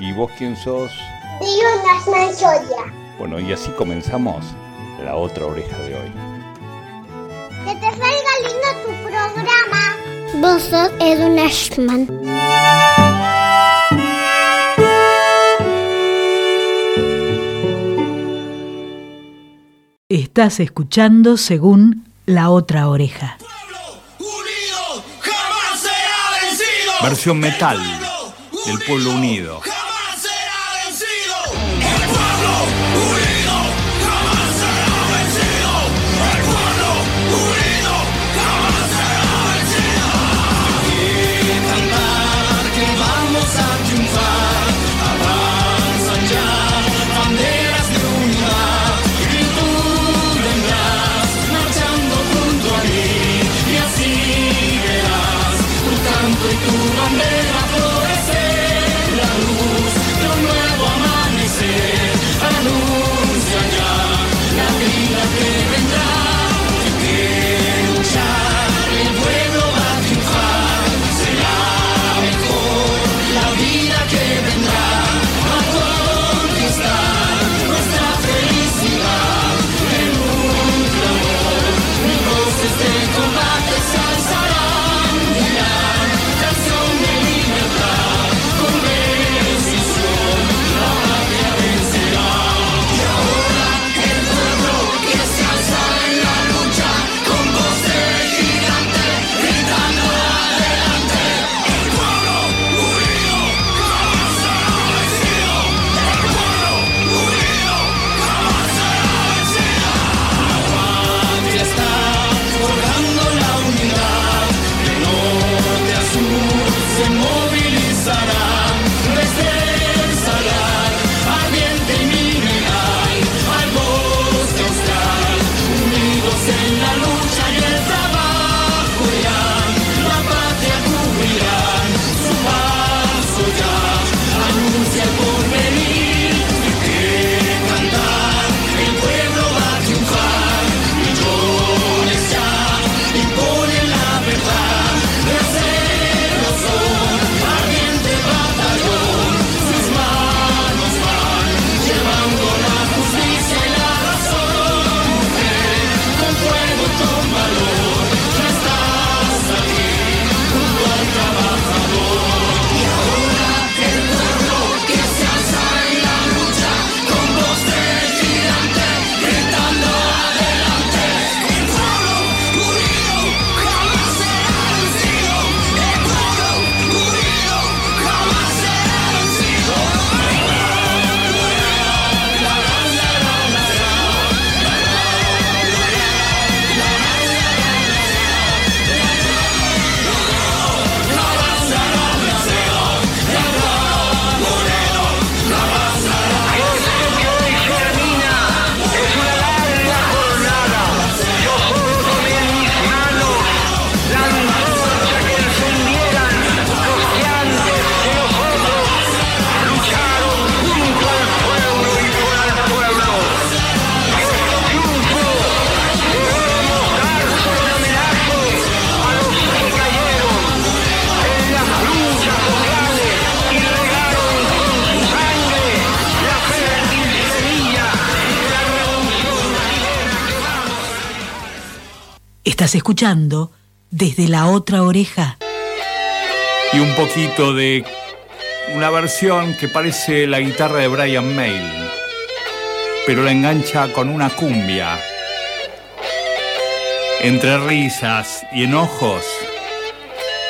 ¿Y vos quién sos? Digo Nasman Soria. Bueno, y así comenzamos la otra oreja de hoy. Que te salga lindo tu programa. Vos sos Edwin Ashman. Estás escuchando según la otra oreja. Unido jamás será vencido. Versión metal del pueblo unido. Estás escuchando desde la otra oreja. Y un poquito de una versión que parece la guitarra de Brian May, pero la engancha con una cumbia. Entre risas y enojos,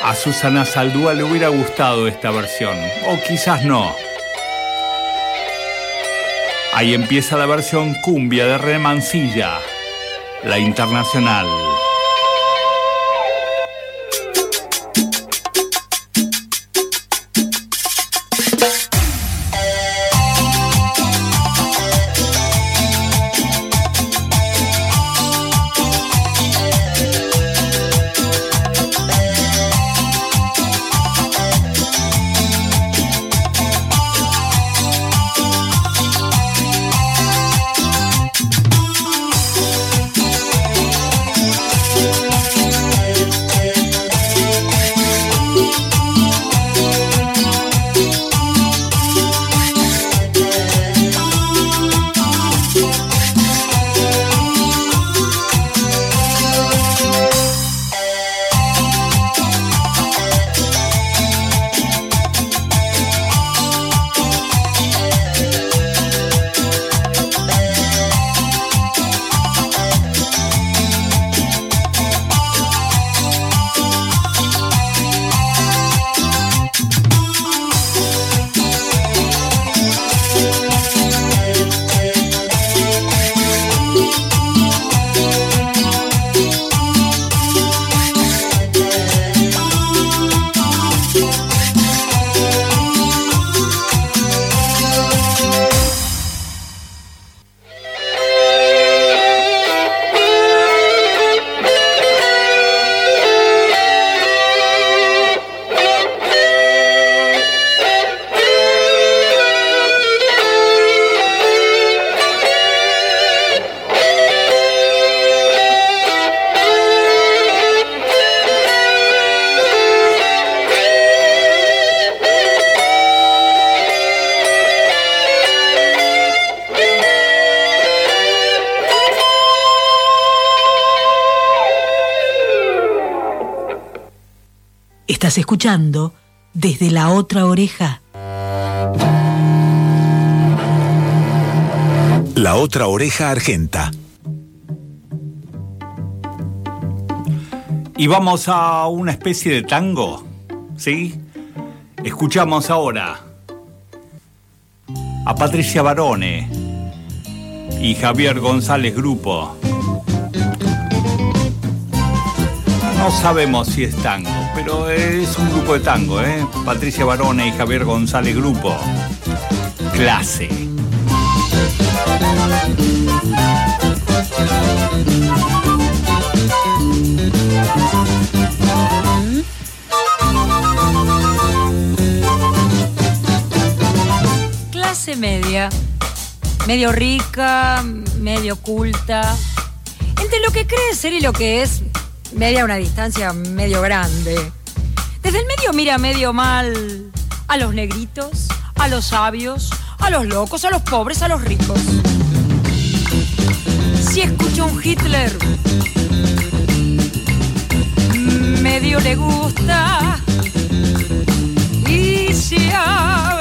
a Susana Saldúa le hubiera gustado esta versión, o quizás no. Ahí empieza la versión cumbia de Remancilla, la internacional. Estás escuchando desde la otra oreja. La otra oreja argenta. Y vamos a una especie de tango, ¿sí? Escuchamos ahora a Patricia Barone y Javier González Grupo. No sabemos si es tango, pero es un grupo de tango, ¿eh? Patricia Barone y Javier González Grupo. Clase. Clase media, medio rica, medio culta. Entre lo que cree ser y lo que es, media una distancia medio grande. Desde el medio mira medio mal a los negritos, a los sabios, a los locos, a los pobres, a los ricos. Si escucha un Hitler, medio le gusta. Y si habla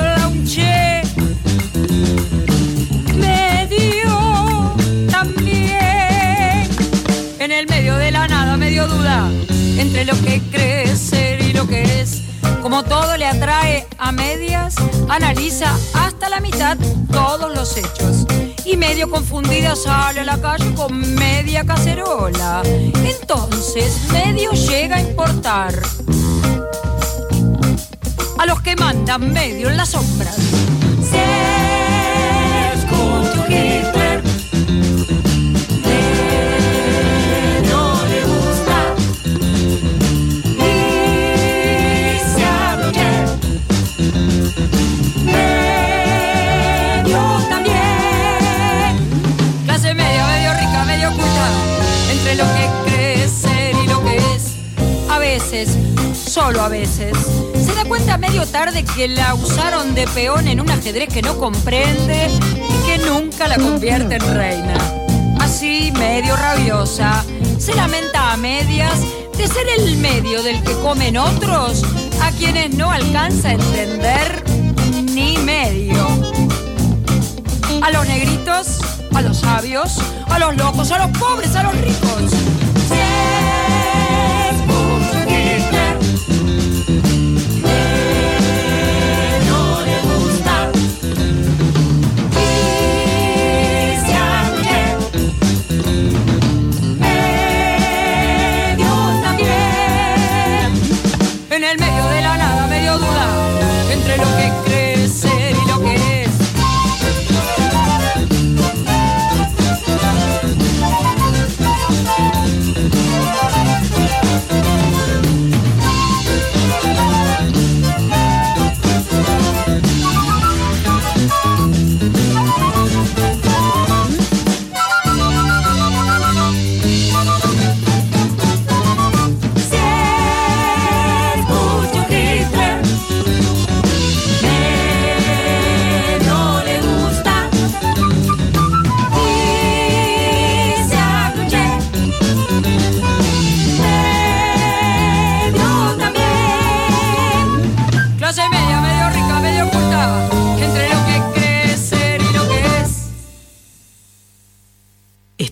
entre lo que cree ser y lo que es. Como todo le atrae a medias, analiza hasta la mitad todos los hechos. Y medio confundida sale a la calle con media cacerola. Entonces medio llega a importar a los que mandan medio en las sombras. Solo a veces. Se da cuenta medio tarde que la usaron de peón en un ajedrez que no comprende y que nunca la convierte en reina. Así, medio rabiosa, se lamenta a medias, de ser el medio del que comen otros, a quienes no alcanza a entender ni medio. A los negritos, a los sabios, a los locos, a los pobres, a los ricos. De la nada, medio duda, entre lo que cree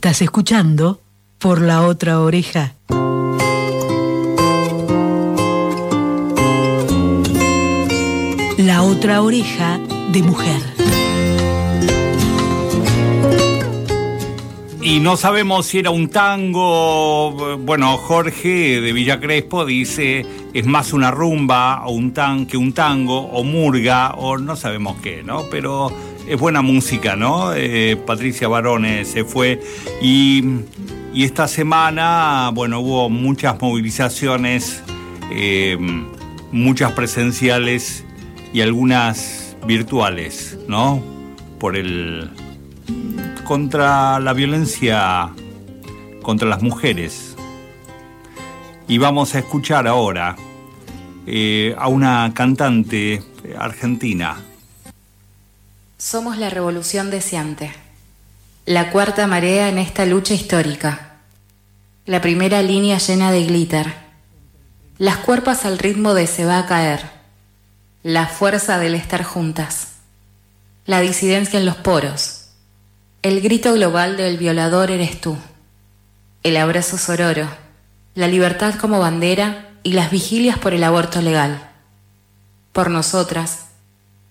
Estás escuchando por la otra oreja. La otra oreja de mujer. Y no sabemos si era un tango. Bueno, Jorge de Villa Crespo dice es más una rumba o un tan que un tango o murga o no sabemos qué, ¿no? Pero es buena música, ¿no? Eh, Patricia Barone se fue y, y esta semana, bueno, hubo muchas movilizaciones, eh, muchas presenciales y algunas virtuales, ¿no? Por el contra la violencia contra las mujeres. Y vamos a escuchar ahora eh, a una cantante argentina. Somos la revolución deseante, la cuarta marea en esta lucha histórica, la primera línea llena de glitter, las cuerpas al ritmo de se va a caer, la fuerza del estar juntas, la disidencia en los poros, el grito global del violador eres tú, el abrazo sororo, la libertad como bandera y las vigilias por el aborto legal, por nosotras,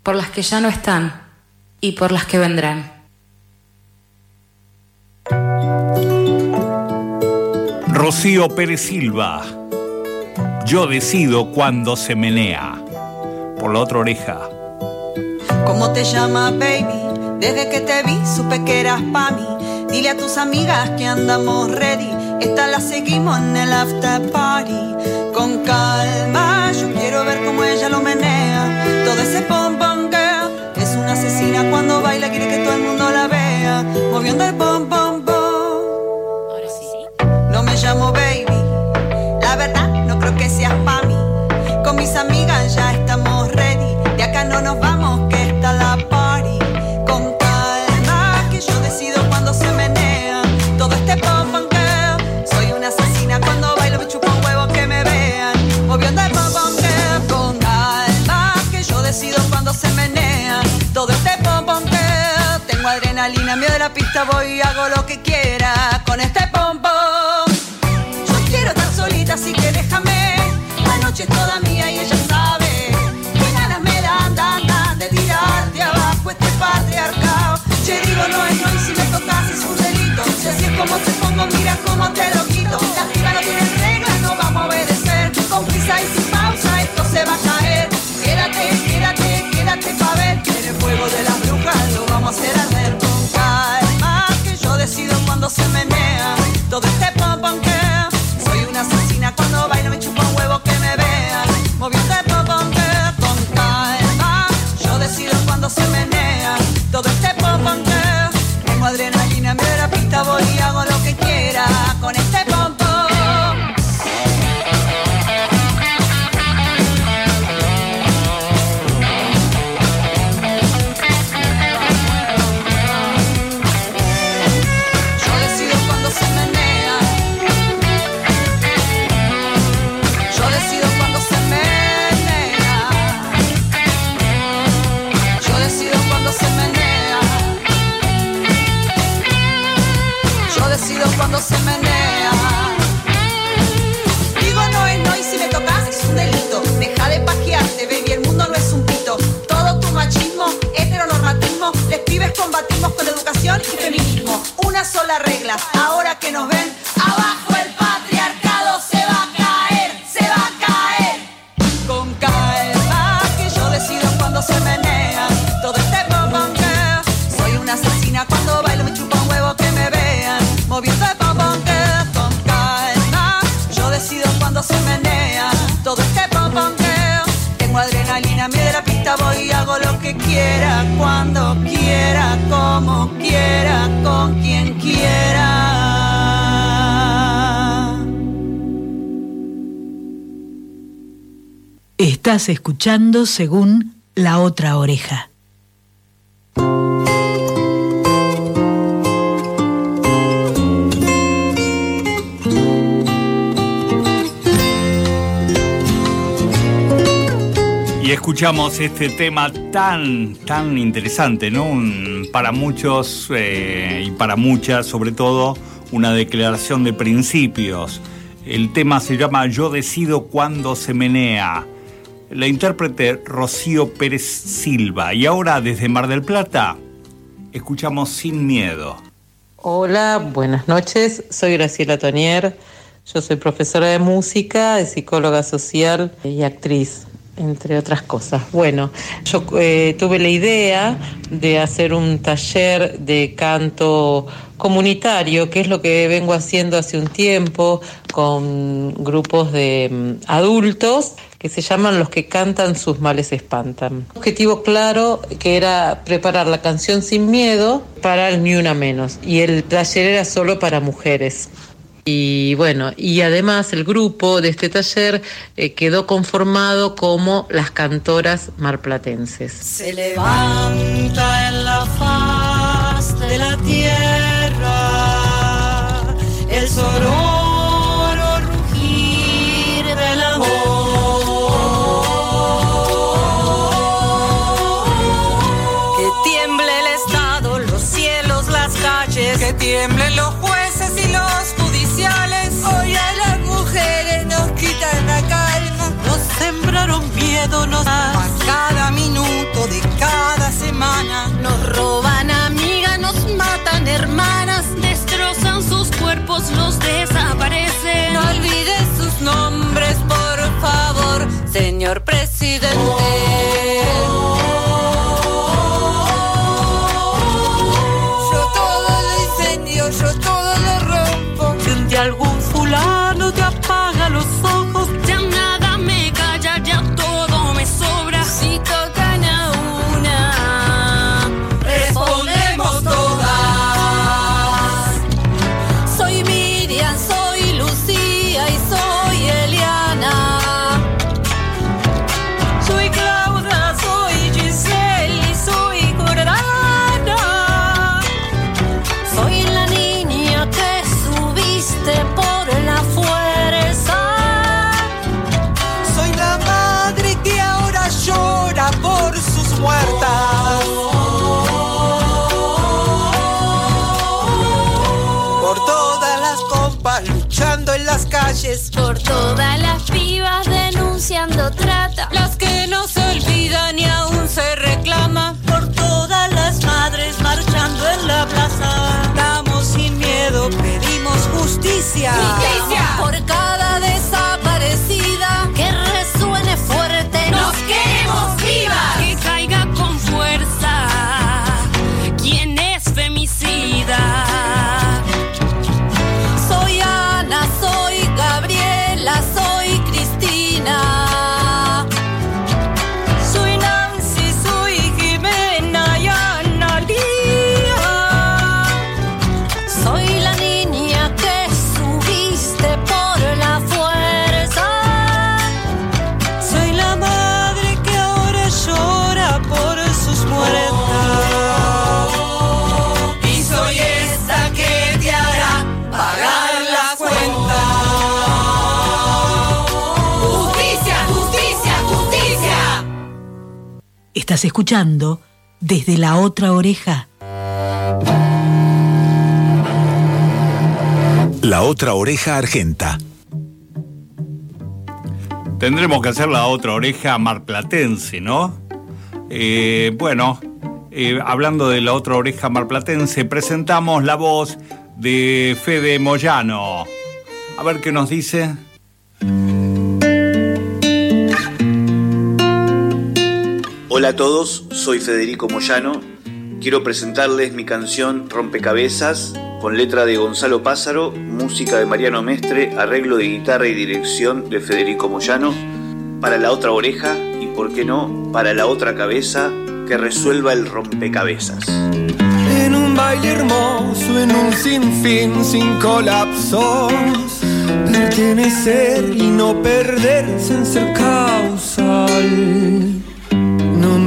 por las que ya no están y por las que vendrán. Rocío Pérez Silva. Yo decido cuando se menea. Por la otra oreja. ¿Cómo te llamas, baby? Desde que te vi supe que eras pa' mí. Dile a tus amigas que andamos ready. Esta la seguimos en el after party. Con calma, yo quiero ver cómo ella lo menea. Todo ese pom pom cuando baila, quiere que todo el mundo la vea. Moviendo el pom pom pom. No me llamo baby, la verdad no creo que seas pa' mí. Con mis amigas ya estamos ready. De acá no nos vamos, Adrenalina, miedo de la pista, voy y hago lo que quiera. Con este pom pom. Yo quiero estar solita, así que déjame. La noche es toda mía y ella sabe. Que ganas me dan, dan, dan de tirarte abajo este patriarcado. Che, digo, no es no, y si me tocas es un delito. Si así es como te pongo, mira cómo te lo quito. La piba no tiene reglas, no vamos a obedecer. Con prisa y sin pausa, cuando se menea. Digo no es no y si me tocas es un delito. Deja de pajearte, baby, el mundo no es un pito. Todo tu machismo, heteronormatismo, les pibes combatimos con educación y feminismo. Una sola regla, ahora que nos ven, abajo. Estás escuchando según la otra oreja. Y escuchamos este tema tan, tan interesante, ¿no? Para muchos eh, y para muchas, sobre todo, una declaración de principios. El tema se llama Yo decido cuándo se menea. La intérprete Rocío Pérez Silva. Y ahora, desde Mar del Plata, escuchamos Sin Miedo. Hola, buenas noches. Soy Graciela Tonier. Yo soy profesora de música, de psicóloga social y actriz, entre otras cosas. Bueno, yo eh, tuve la idea de hacer un taller de canto comunitario, que es lo que vengo haciendo hace un tiempo con grupos de mm, adultos que se llaman Los que cantan sus males espantan. Objetivo claro que era preparar la canción sin miedo para el Ni Una Menos y el taller era solo para mujeres. Y bueno, y además el grupo de este taller eh, quedó conformado como las cantoras marplatenses. Se levanta en la faz de la tierra el sonoro rugir nos a cada minuto de cada semana. Nos roban amigas, nos matan hermanas, destrozan sus cuerpos, los desaparecen. No olvide sus nombres, por favor, señor presidente. Justicia. Estás escuchando desde la otra oreja. La otra oreja argenta. Tendremos que hacer la otra oreja marplatense, ¿no? Eh, bueno, eh, hablando de la otra oreja marplatense, presentamos la voz de Fede Moyano. A ver qué nos dice. Hola a todos, soy Federico Moyano. Quiero presentarles mi canción Rompecabezas con letra de Gonzalo Pázaro, música de Mariano Mestre, arreglo de guitarra y dirección de Federico Moyano, para la otra oreja y, por qué no, para la otra cabeza que resuelva el rompecabezas. En un baile hermoso, en un sinfín sin colapsos, pertenecer y no perderse en ser causal.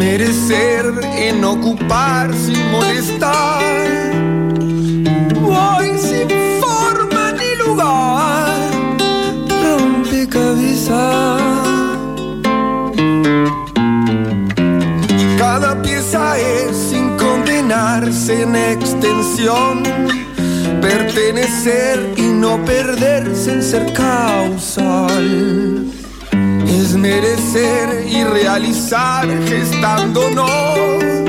Merecer en ocupar sin molestar. Voy sin forma ni lugar, rompecabezas. Cada pieza es sin condenarse en extensión, pertenecer y no perderse en ser causal. Es merecer y realizar gestándonos.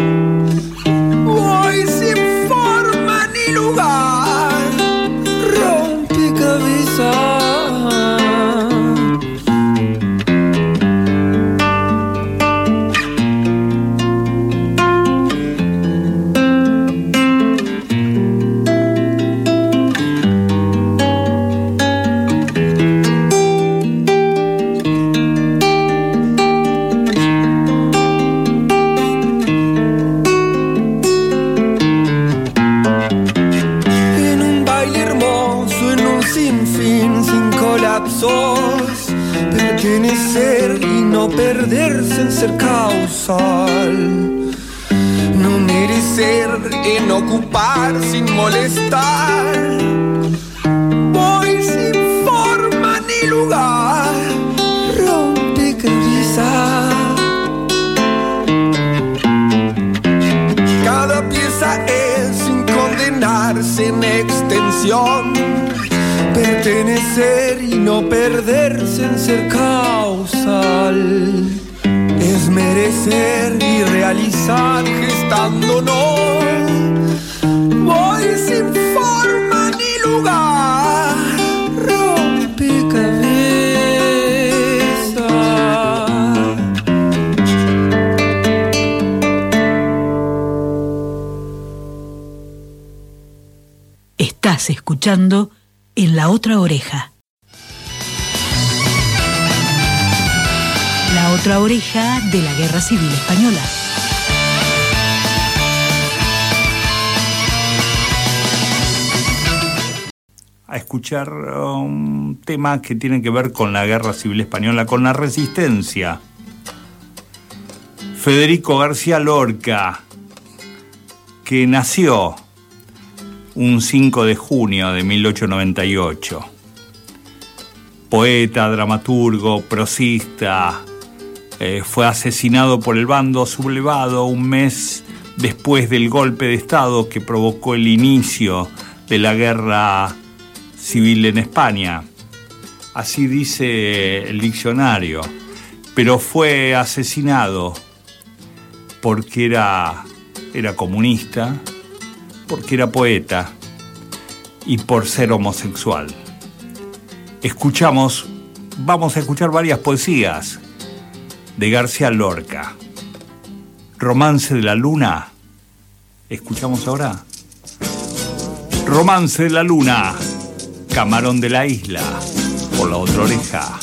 Ser causal. No merecer en ocupar sin molestar. Voy sin forma ni lugar, rompecabezas. Cada pieza es sin condenarse en extensión. Pertenecer y no perderse en ser causal. Merecer y realizar gestándonos. Voy sin forma ni lugar. Rompecabezas. Estás escuchando en la otra oreja. Otra oreja de la Guerra Civil Española. a escuchar un tema que tiene que ver con la guerra civil española, con la resistencia. Federico García Lorca, que nació un 5 de junio de 1898. Poeta, dramaturgo, prosista, eh, fue asesinado por el bando sublevado un mes después del golpe de Estado que provocó el inicio de la guerra civil en España. Así dice el diccionario. Pero fue asesinado porque era, era comunista, porque era poeta y por ser homosexual. Escuchamos, vamos a escuchar varias poesías de García Lorca. Romance de la Luna. ¿Escuchamos ahora? Romance de la Luna. Camarón de la Isla. Por la otra oreja.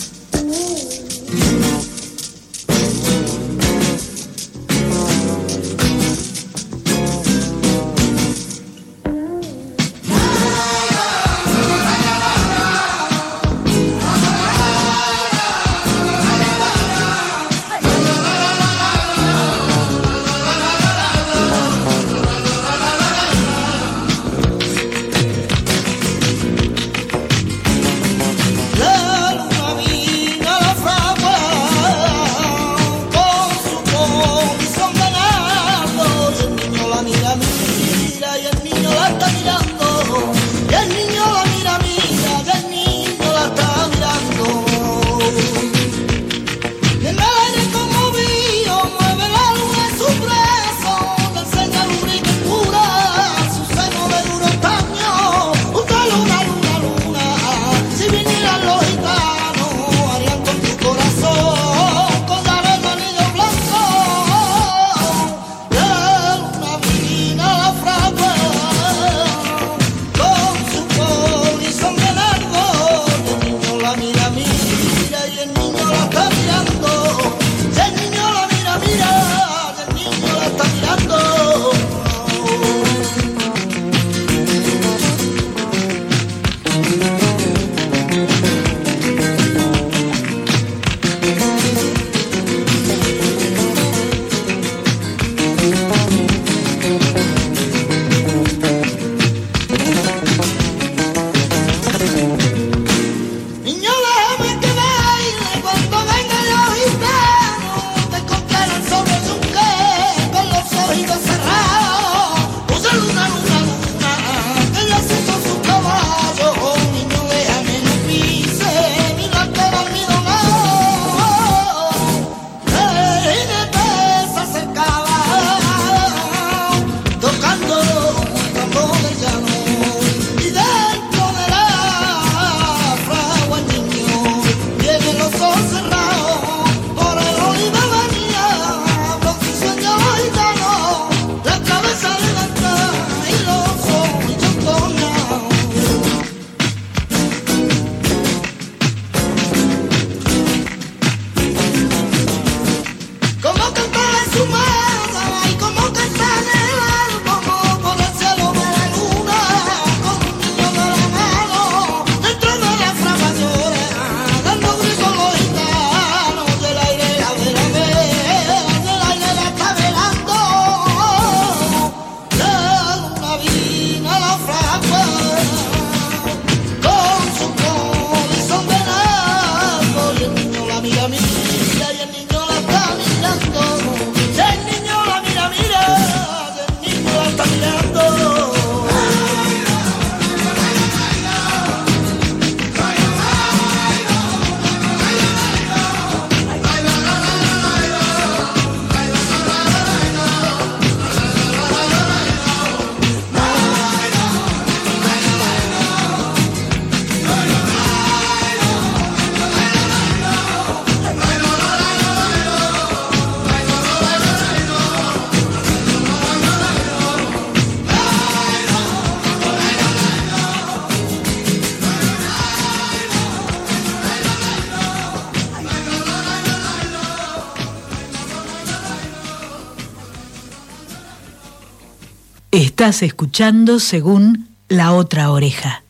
Escuchando según la otra oreja.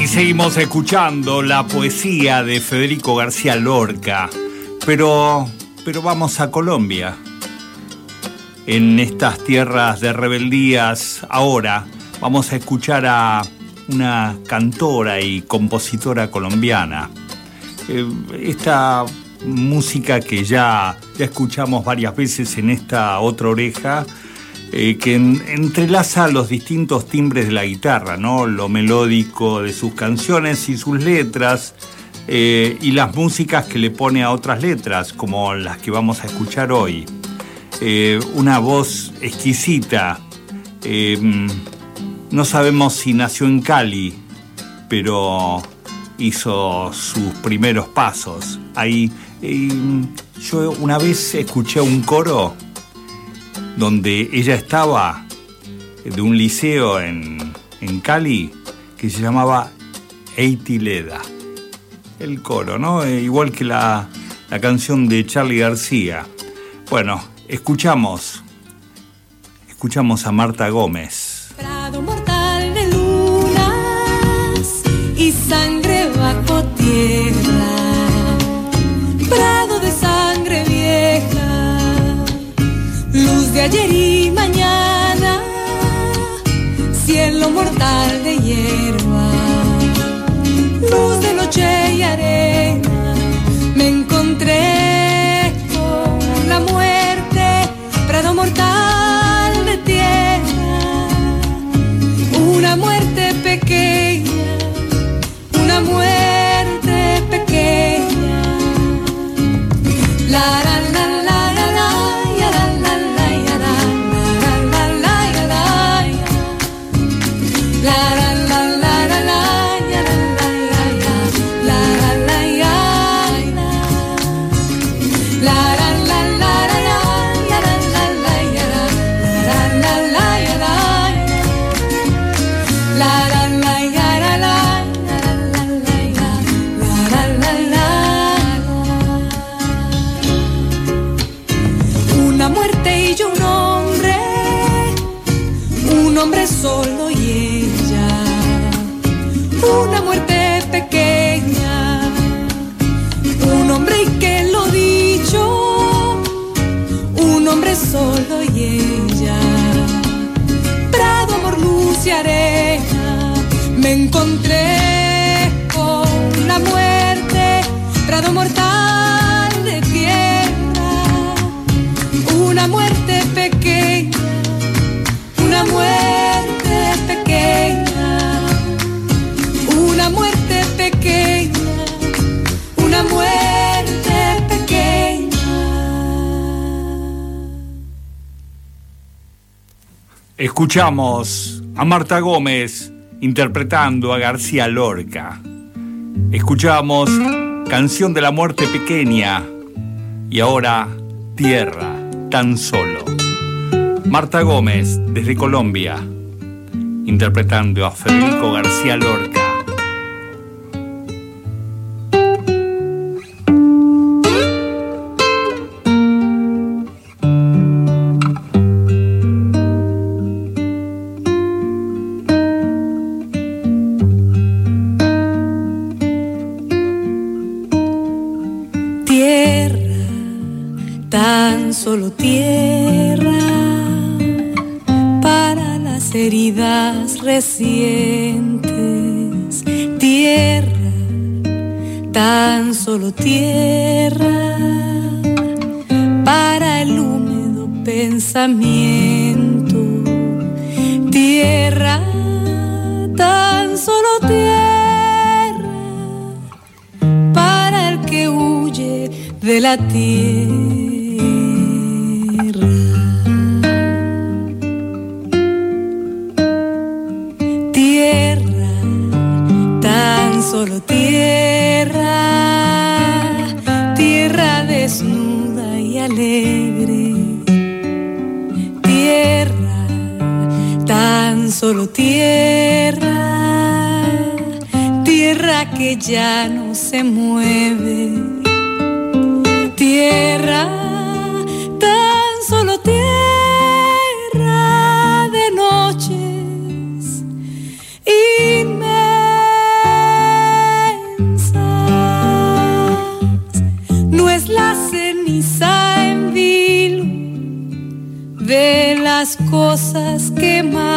Y seguimos escuchando la poesía de Federico García Lorca. Pero, pero vamos a Colombia. En estas tierras de rebeldías, ahora vamos a escuchar a una cantora y compositora colombiana. Eh, esta música que ya, ya escuchamos varias veces en esta otra oreja, eh, que en- entrelaza los distintos timbres de la guitarra, ¿no? Lo melódico de sus canciones y sus letras, eh, y las músicas que le pone a otras letras, como las que vamos a escuchar hoy. Una voz exquisita. no sabemos si nació en Cali, pero hizo sus primeros pasos. Ahí, eh, yo una vez escuché un coro donde ella estaba de un liceo en, en Cali que se llamaba Eitileda. El coro, ¿no? Eh, igual que la, la canción de Charlie García. Bueno, escuchamos. Escuchamos a Marta Gómez. De ayer y mañana, cielo mortal de hierba, luz de noche y arena. Me encontré con la muerte, prado mortal de tierra una muerte pequeña, una muerte Prado mortal de tierra, una muerte pequeña, una muerte pequeña, una muerte pequeña, una muerte pequeña. Escuchamos a Marta Gómez interpretando a García Lorca. Escuchamos Canción de la Muerte Pequeña y ahora Tierra, tan solo. Marta Gómez desde Colombia interpretando a Federico García Lorca. Tierra para el húmedo pensamiento. Cosas quemadas.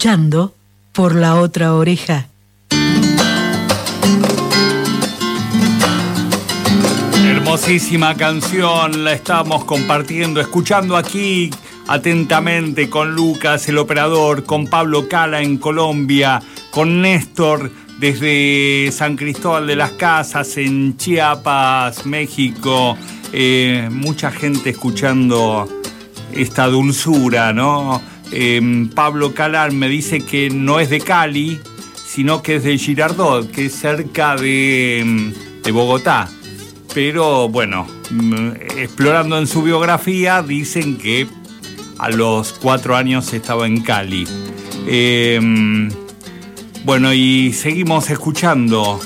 Escuchando por la otra oreja. Hermosísima canción, la estamos compartiendo, escuchando aquí atentamente con Lucas, el operador, con Pablo Cala en Colombia, con Néstor desde San Cristóbal de las Casas en Chiapas, México. Eh, mucha gente escuchando esta dulzura, ¿no? Eh, Pablo Calar me dice que no es de Cali, sino que es de Girardot, que es cerca de, de Bogotá. Pero bueno, mm, explorando en su biografía, dicen que a los cuatro años estaba en Cali. Eh, bueno, y seguimos escuchando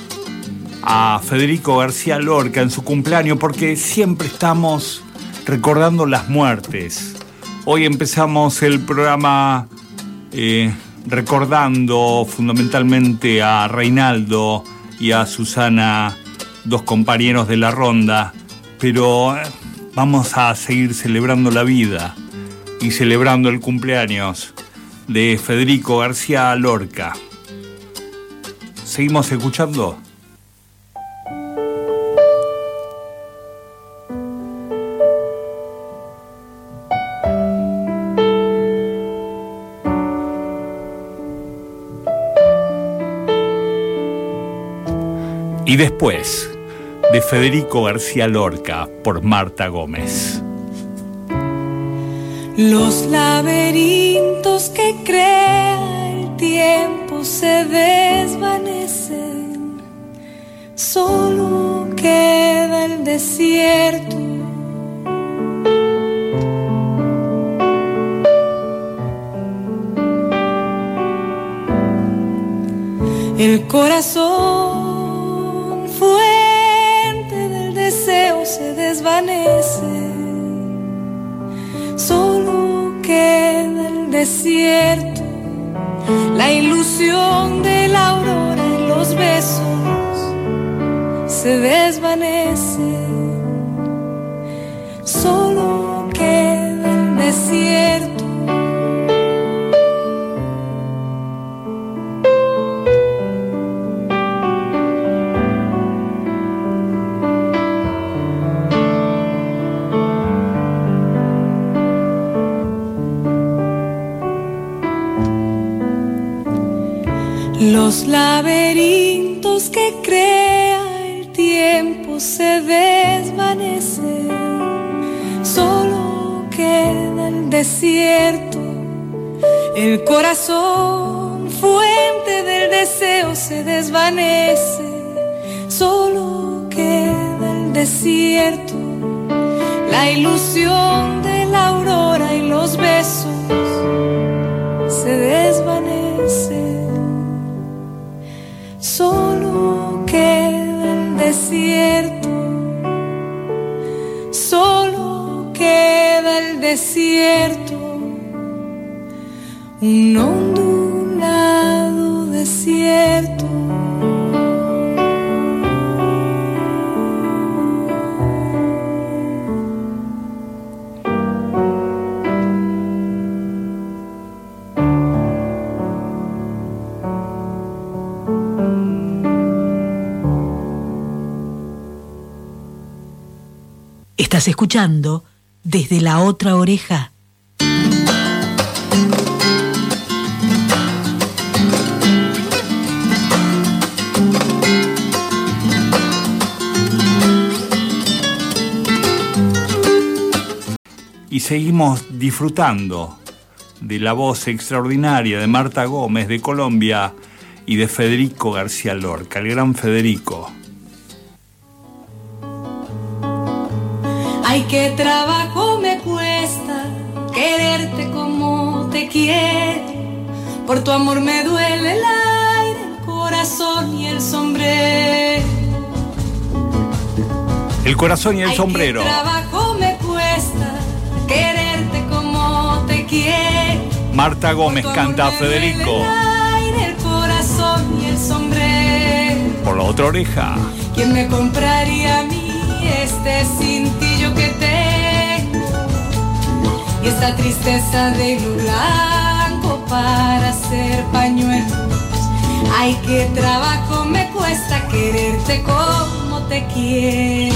a Federico García Lorca en su cumpleaños porque siempre estamos recordando las muertes. Hoy empezamos el programa eh, recordando fundamentalmente a Reinaldo y a Susana, dos compañeros de la ronda, pero eh, vamos a seguir celebrando la vida y celebrando el cumpleaños de Federico García Lorca. ¿Seguimos escuchando? Y después, de Federico García Lorca por Marta Gómez. Los laberintos que crea el tiempo se desvanecen, solo queda el desierto. El corazón, la ilusión de la aurora y los besos se desvanece, solo Los laberintos que crea el tiempo se desvanecen, solo queda el desierto, el corazón, fuente del deseo se desvanece, solo queda el desierto, la ilusión de la aurora y los besos Solo queda el desierto, solo queda el desierto, Escuchando desde la otra oreja. Y seguimos disfrutando de la voz extraordinaria de Marta Gómez de Colombia y de Federico García Lorca, el gran Federico. Ay, qué trabajo me cuesta quererte como te quiero. Por tu amor me duele el aire, el corazón y el sombrero. El corazón y el Ay, sombrero. Qué trabajo me cuesta quererte como te quiero. Marta Gómez canta a Federico. El aire, el corazón y el sombrero. Por la otra oreja. ¿Quién me compraría a mí este cintillo Y esta tristeza de hilo blanco para hacer pañuelos. Ay, qué trabajo me cuesta quererte como te quiero.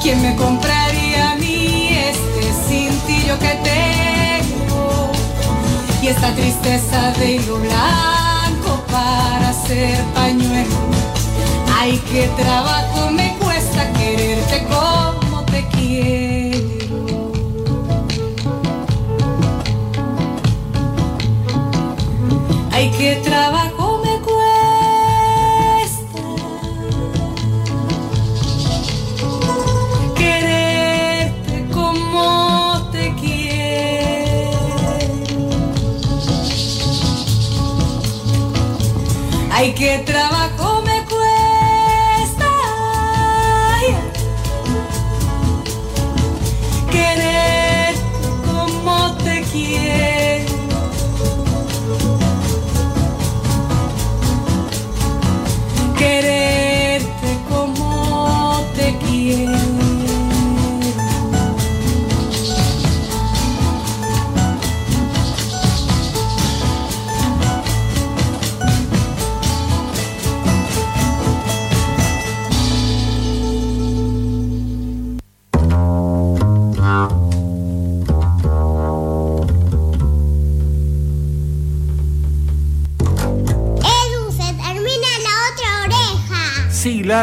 ¿Quién me compraría a mí este cintillo que tengo? Y esta tristeza de hilo blanco para hacer pañuelos. Ay, qué trabajo me cuesta quererte como te quiero. Ay, qué trabajo Ay, qué trabajo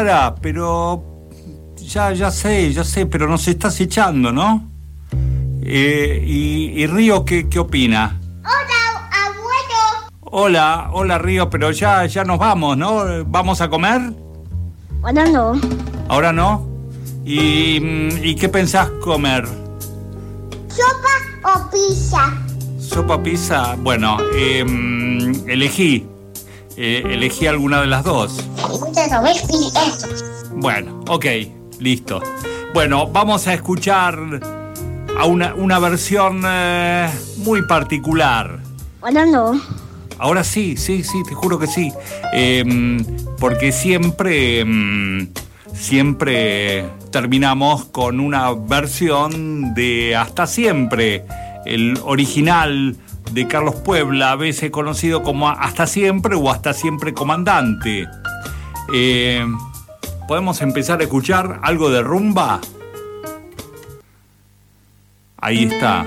oreja. Sí, Lara, pero ya, ya sé, ya sé, pero nos estás echando, ¿no? Eh, y, y Río, ¿qué, qué opina? Hola, abuelo. Hola, hola Río, pero ya, ya nos vamos, ¿no? ¿Vamos a comer? Bueno, no. ¿Ahora no? ¿Y, ¿y qué pensás comer? ¿Sopa o pizza? ¿Sopa, pizza? Bueno, eh, mm, elegí. Eh, elegí alguna de las dos. Bueno, ok, listo. Bueno, vamos a escuchar a una, una versión eh, muy particular. Ahora no. Ahora sí, sí, sí, te juro que sí. Em, porque siempre, em, siempre terminamos con una versión de Hasta Siempre, el original de Carlos Puebla, a veces conocido como Hasta Siempre o Hasta Siempre Comandante. Em, ¿Podemos empezar a escuchar algo de rumba? Ahí está.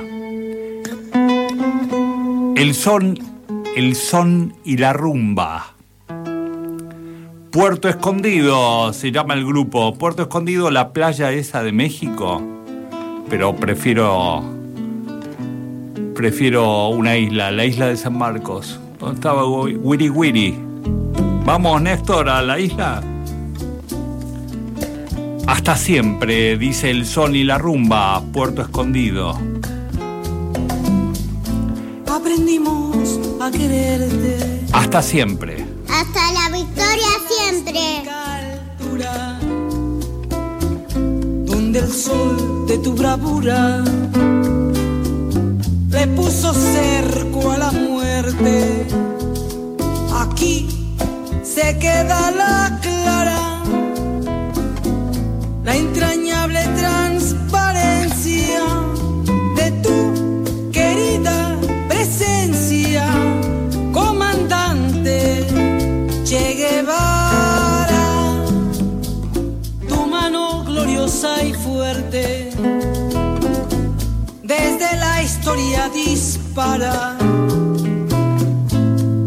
El son, el son y la rumba. Puerto Escondido se llama el grupo. Puerto Escondido, la playa esa de México. Pero prefiero. Prefiero una isla, la isla de San Marcos. ¿Dónde estaba Wiri Wiri? Vamos, Néstor, a la isla. Hasta siempre, dice el son y la rumba, Puerto Escondido. Aprendimos a quererte. Hasta siempre. Hasta la victoria siempre. donde el sol de tu bravura le puso cerco a la muerte. Aquí se queda la clara,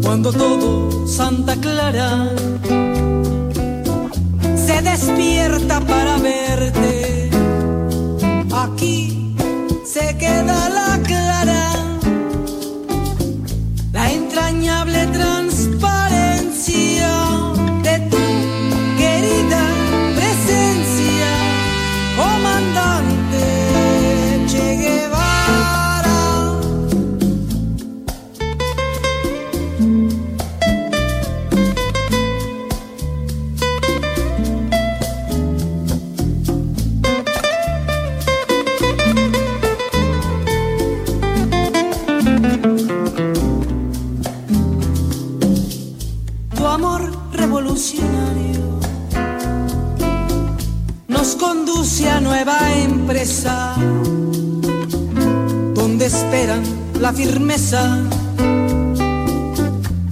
cuando todo Santa Clara se despierta para verte revolucionario nos conduce a nueva empresa, donde esperan la firmeza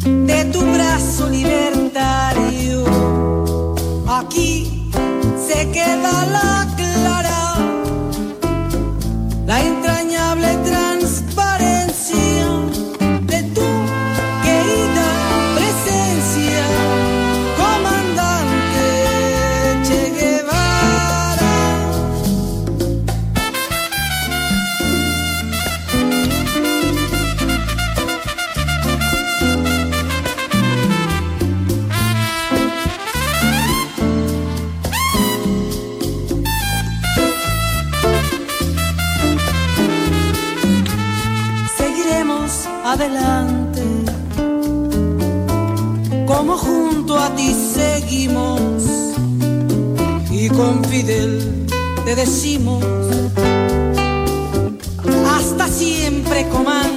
de tu brazo libertario. Aquí se queda la Fidel te decimos, hasta siempre comandante,